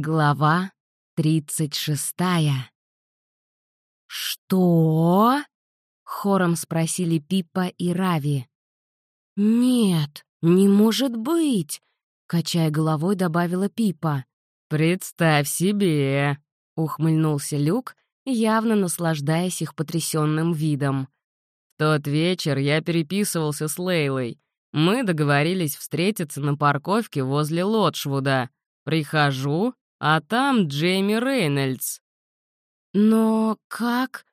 Глава тридцать шестая. «Что?» — хором спросили Пипа и Рави. «Нет, не может быть!» — качая головой, добавила Пипа. «Представь себе!» — ухмыльнулся Люк, явно наслаждаясь их потрясенным видом. «В тот вечер я переписывался с Лейлой. Мы договорились встретиться на парковке возле Лотшвуда. Прихожу, а там Джейми Рейнольдс. «Но как?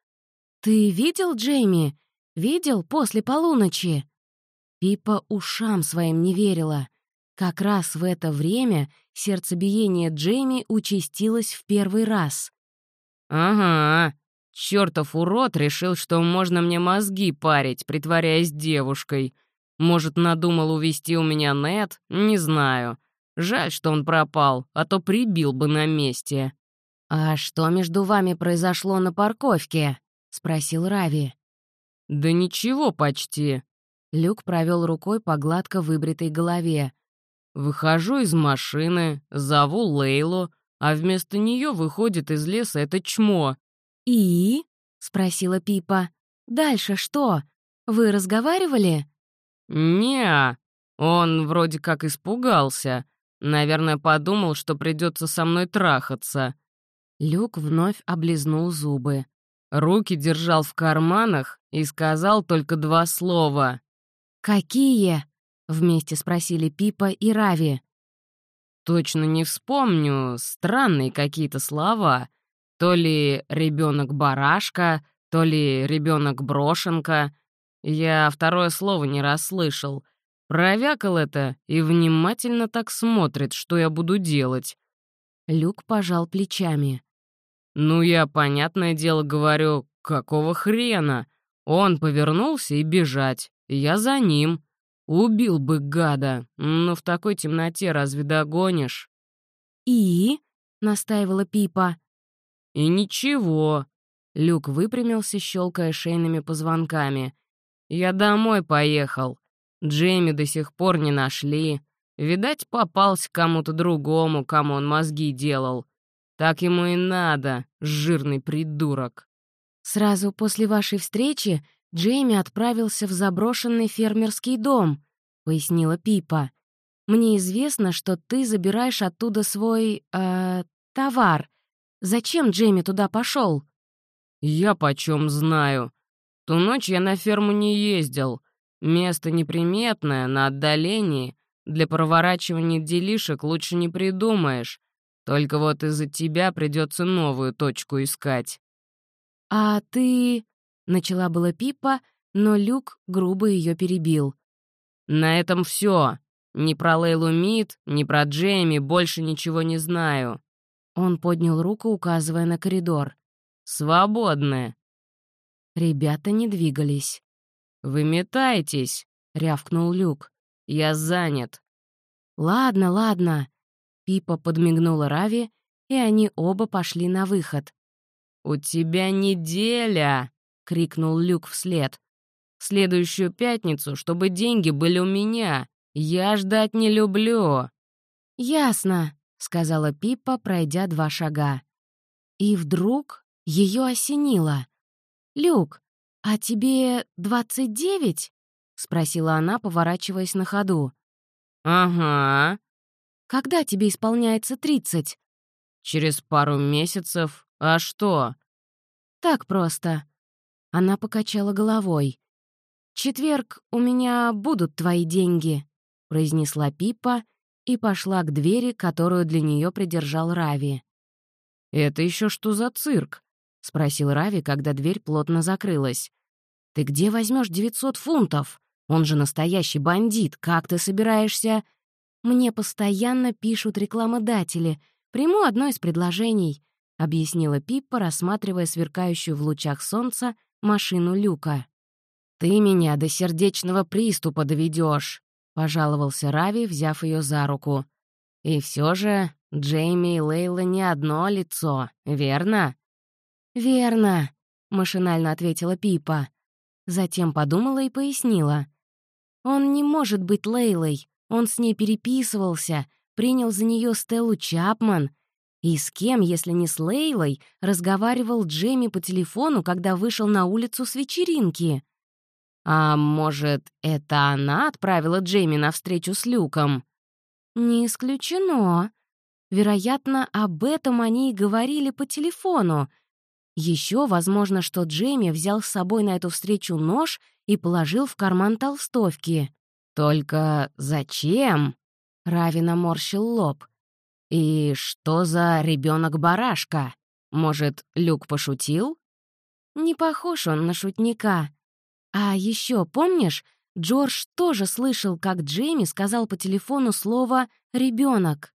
Ты видел Джейми? Видел после полуночи?» Пипа ушам своим не верила. Как раз в это время сердцебиение Джейми участилось в первый раз. «Ага, чертов урод решил, что можно мне мозги парить, притворяясь девушкой. Может, надумал увести у меня нет? Не знаю. Жаль, что он пропал, а то прибил бы на месте». «А что между вами произошло на парковке?» — спросил Рави. «Да ничего почти». Люк провел рукой по гладко выбритой голове. «Выхожу из машины, зову Лейлу, а вместо нее выходит из леса это чмо». «И?» — спросила Пипа. «Дальше что? Вы разговаривали?» «Не, он вроде как испугался. Наверное, подумал, что придется со мной трахаться». Люк вновь облизнул зубы. Руки держал в карманах и сказал только два слова. «Какие?» — вместе спросили Пипа и Рави. «Точно не вспомню. Странные какие-то слова. То ли ребенок барашка то ли ребенок брошенка Я второе слово не расслышал. Провякал это и внимательно так смотрит, что я буду делать. Люк пожал плечами. «Ну, я, понятное дело, говорю, какого хрена? Он повернулся и бежать. Я за ним. Убил бы гада, но в такой темноте разве догонишь?» «И?» — настаивала Пипа. «И ничего». Люк выпрямился, щелкая шейными позвонками. «Я домой поехал. Джейми до сих пор не нашли. Видать, попался кому-то другому, кому он мозги делал. Так ему и надо, жирный придурок. Сразу после вашей встречи Джейми отправился в заброшенный фермерский дом, пояснила Пипа. Мне известно, что ты забираешь оттуда свой... Э, товар. Зачем Джейми туда пошел? Я почем знаю. Ту ночь я на ферму не ездил. Место неприметное, на отдалении. Для проворачивания делишек лучше не придумаешь. Только вот из-за тебя придется новую точку искать». «А ты...» — начала была Пипа, но Люк грубо ее перебил. «На этом все. Ни про Лейлу Мид, ни про Джейми больше ничего не знаю». Он поднял руку, указывая на коридор. «Свободны». Ребята не двигались. «Вы метаетесь», — рявкнул Люк. «Я занят». «Ладно, ладно». Пипа подмигнула Рави, и они оба пошли на выход. «У тебя неделя!» — крикнул Люк вслед. «В следующую пятницу, чтобы деньги были у меня. Я ждать не люблю». «Ясно», — сказала Пипа, пройдя два шага. И вдруг ее осенило. «Люк, «А тебе двадцать девять?» — спросила она, поворачиваясь на ходу. «Ага». «Когда тебе исполняется тридцать?» «Через пару месяцев. А что?» «Так просто». Она покачала головой. «Четверг у меня будут твои деньги», — произнесла Пипа и пошла к двери, которую для нее придержал Рави. «Это еще что за цирк?» — спросил Рави, когда дверь плотно закрылась. «Ты где возьмешь 900 фунтов? Он же настоящий бандит. Как ты собираешься...» «Мне постоянно пишут рекламодатели. Приму одно из предложений», — объяснила Пиппа, рассматривая сверкающую в лучах солнца машину Люка. «Ты меня до сердечного приступа доведешь, пожаловался Рави, взяв ее за руку. «И все же Джейми и Лейла не одно лицо, верно?» «Верно», — машинально ответила Пипа. Затем подумала и пояснила. «Он не может быть Лейлой. Он с ней переписывался, принял за нее Стеллу Чапман. И с кем, если не с Лейлой, разговаривал Джейми по телефону, когда вышел на улицу с вечеринки? А может, это она отправила Джейми на встречу с Люком? Не исключено. Вероятно, об этом они и говорили по телефону. Еще возможно, что Джейми взял с собой на эту встречу нож и положил в карман толстовки. Только зачем? Рави наморщил лоб. И что за ребенок барашка Может, Люк пошутил? Не похож он на шутника. А еще помнишь, Джордж тоже слышал, как Джейми сказал по телефону слово «ребенок».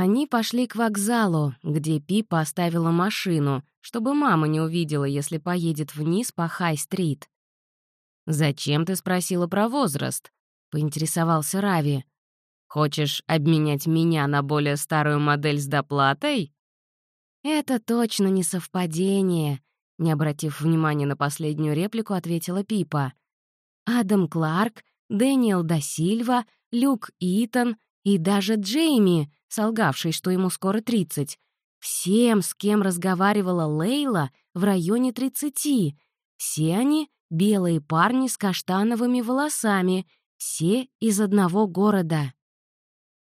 Они пошли к вокзалу, где Пипа оставила машину, чтобы мама не увидела, если поедет вниз по Хай-стрит. «Зачем ты спросила про возраст?» — поинтересовался Рави. «Хочешь обменять меня на более старую модель с доплатой?» «Это точно не совпадение», — не обратив внимания на последнюю реплику, ответила Пипа. «Адам Кларк, Дэниел да Сильва, Люк Итан и даже Джейми, солгавший, что ему скоро 30. Всем, с кем разговаривала Лейла, в районе 30. Все они — белые парни с каштановыми волосами, все из одного города.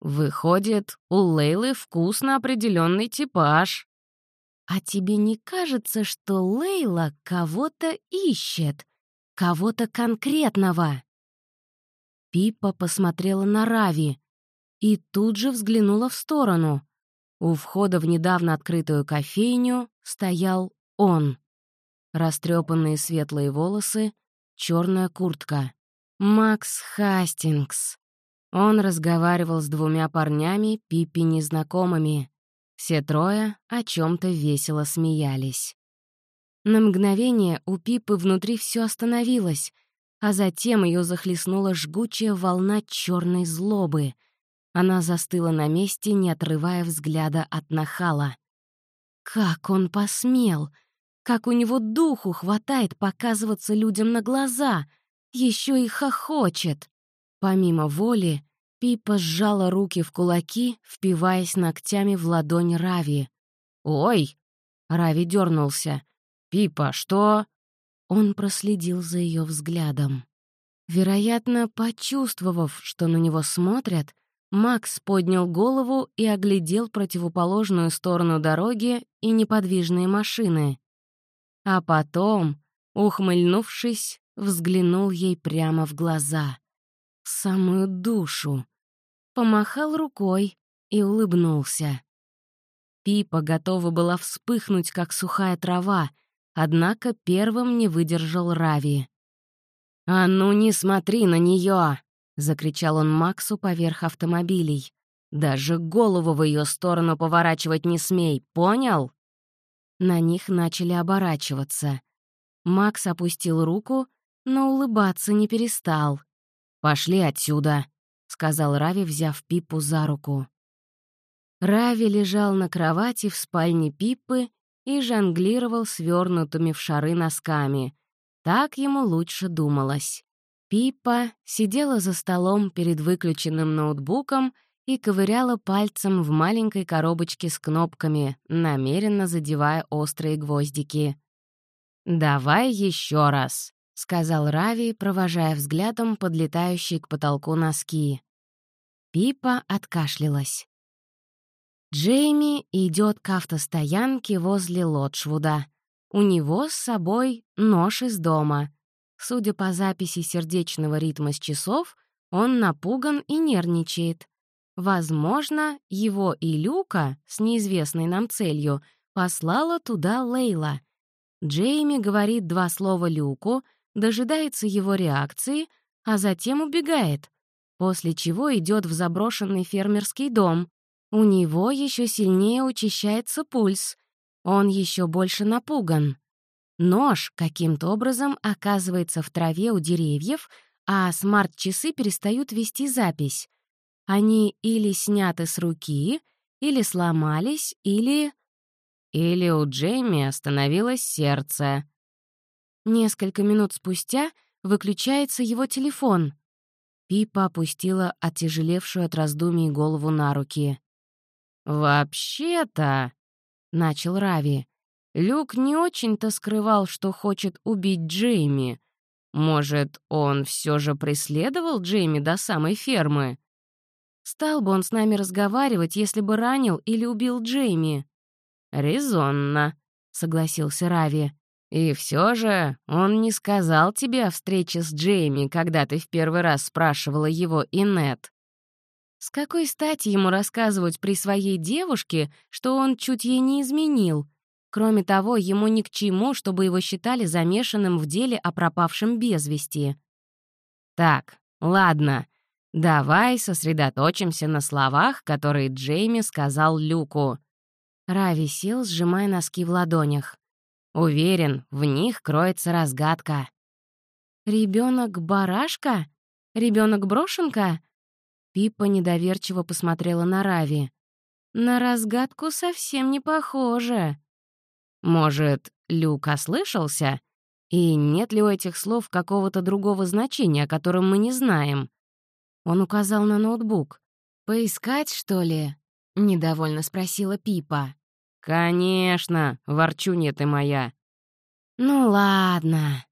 Выходит, у Лейлы вкус на определенный типаж. А тебе не кажется, что Лейла кого-то ищет? Кого-то конкретного? Пипа посмотрела на Рави и тут же взглянула в сторону. У входа в недавно открытую кофейню стоял он. Растрепанные светлые волосы, черная куртка. Макс Хастингс. Он разговаривал с двумя парнями, Пиппи незнакомыми. Все трое о чем то весело смеялись. На мгновение у Пипы внутри все остановилось, а затем ее захлестнула жгучая волна черной злобы. Она застыла на месте, не отрывая взгляда от нахала. Как он посмел! Как у него духу хватает показываться людям на глаза — еще и хохочет. Помимо воли, Пипа сжала руки в кулаки, впиваясь ногтями в ладонь Рави. «Ой!» — Рави дернулся. «Пипа, что?» Он проследил за ее взглядом. Вероятно, почувствовав, что на него смотрят, Макс поднял голову и оглядел противоположную сторону дороги и неподвижные машины. А потом, ухмыльнувшись, взглянул ей прямо в глаза, в самую душу, помахал рукой и улыбнулся. Пипа готова была вспыхнуть, как сухая трава, однако первым не выдержал Рави. «А ну не смотри на нее! Закричал он Максу поверх автомобилей. «Даже голову в ее сторону поворачивать не смей, понял?» На них начали оборачиваться. Макс опустил руку но улыбаться не перестал. «Пошли отсюда», — сказал Рави, взяв Пипу за руку. Рави лежал на кровати в спальне Пиппы и жонглировал свернутыми в шары носками. Так ему лучше думалось. Пиппа сидела за столом перед выключенным ноутбуком и ковыряла пальцем в маленькой коробочке с кнопками, намеренно задевая острые гвоздики. «Давай еще раз», — сказал Рави, провожая взглядом подлетающие к потолку носки. Пипа откашлялась. Джейми идет к автостоянке возле Лотшвуда. У него с собой нож из дома. Судя по записи сердечного ритма с часов, он напуган и нервничает. Возможно, его и Люка с неизвестной нам целью послала туда Лейла. Джейми говорит два слова Люку — дожидается его реакции, а затем убегает, после чего идет в заброшенный фермерский дом. У него еще сильнее учащается пульс, он еще больше напуган. Нож каким-то образом оказывается в траве у деревьев, а смарт-часы перестают вести запись. Они или сняты с руки, или сломались, или... Или у Джейми остановилось сердце, Несколько минут спустя выключается его телефон. Пипа опустила оттяжелевшую от раздумий голову на руки. «Вообще-то», — начал Рави, — «Люк не очень-то скрывал, что хочет убить Джейми. Может, он все же преследовал Джейми до самой фермы? Стал бы он с нами разговаривать, если бы ранил или убил Джейми?» «Резонно», — согласился Рави. «И все же он не сказал тебе о встрече с Джейми, когда ты в первый раз спрашивала его и Нет. С какой стати ему рассказывать при своей девушке, что он чуть ей не изменил? Кроме того, ему ни к чему, чтобы его считали замешанным в деле о пропавшем без вести. Так, ладно, давай сосредоточимся на словах, которые Джейми сказал Люку. Рави сел, сжимая носки в ладонях. Уверен, в них кроется разгадка. Ребенок барашка? Ребенок брошенка? Пипа недоверчиво посмотрела на Рави. На разгадку совсем не похоже. Может, Люк ослышался? И нет ли у этих слов какого-то другого значения, о котором мы не знаем? Он указал на ноутбук. «Поискать, что ли?» — недовольно спросила Пипа. «Конечно, ворчунья ты моя». «Ну ладно».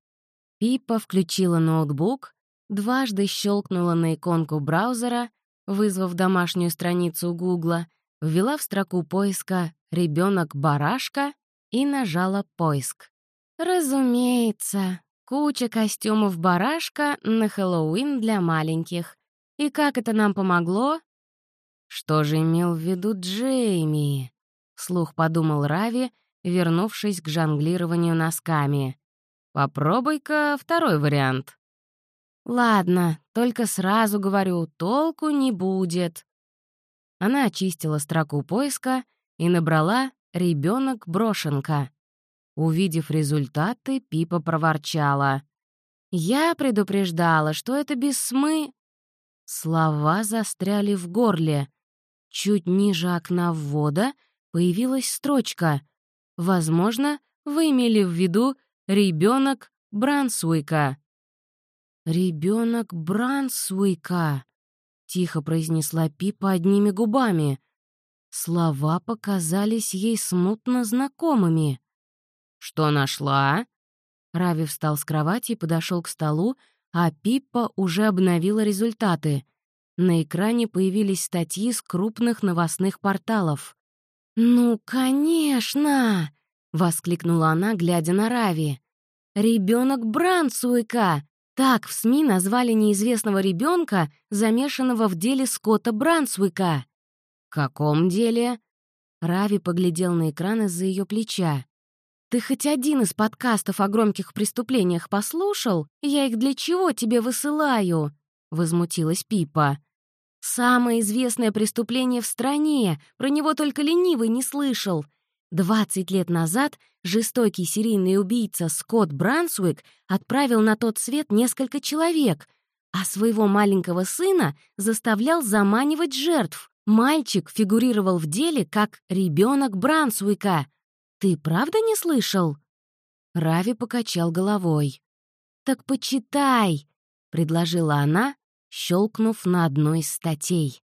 Пипа включила ноутбук, дважды щелкнула на иконку браузера, вызвав домашнюю страницу Гугла, ввела в строку поиска ребенок барашка и нажала «Поиск». Разумеется, куча костюмов барашка на Хэллоуин для маленьких. И как это нам помогло? Что же имел в виду Джейми? Слух подумал Рави, вернувшись к жонглированию носками. Попробуй-ка второй вариант. Ладно, только сразу говорю, толку не будет. Она очистила строку поиска и набрала ребенок брошенка. Увидев результаты, Пипа проворчала. «Я предупреждала, что это без смы...» Слова застряли в горле. Чуть ниже окна ввода появилась строчка. «Возможно, вы имели в виду ребенок Брансуика». «Ребенок Брансуика», — тихо произнесла Пипа одними губами. Слова показались ей смутно знакомыми. «Что нашла?» Рави встал с кровати и подошел к столу, а Пиппа уже обновила результаты. На экране появились статьи с крупных новостных порталов. «Ну, конечно!» — воскликнула она, глядя на Рави. «Ребенок Брансуика!» Так в СМИ назвали неизвестного ребенка, замешанного в деле Скотта Брансуика каком деле?» Рави поглядел на экран из-за ее плеча. «Ты хоть один из подкастов о громких преступлениях послушал? Я их для чего тебе высылаю?» — возмутилась Пипа. «Самое известное преступление в стране, про него только ленивый не слышал. Двадцать лет назад жестокий серийный убийца Скотт Брансуик отправил на тот свет несколько человек, а своего маленького сына заставлял заманивать жертв. Мальчик фигурировал в деле как ребенок Брансуика. Ты правда не слышал?» Рави покачал головой. «Так почитай», — предложила она, щелкнув на одной из статей.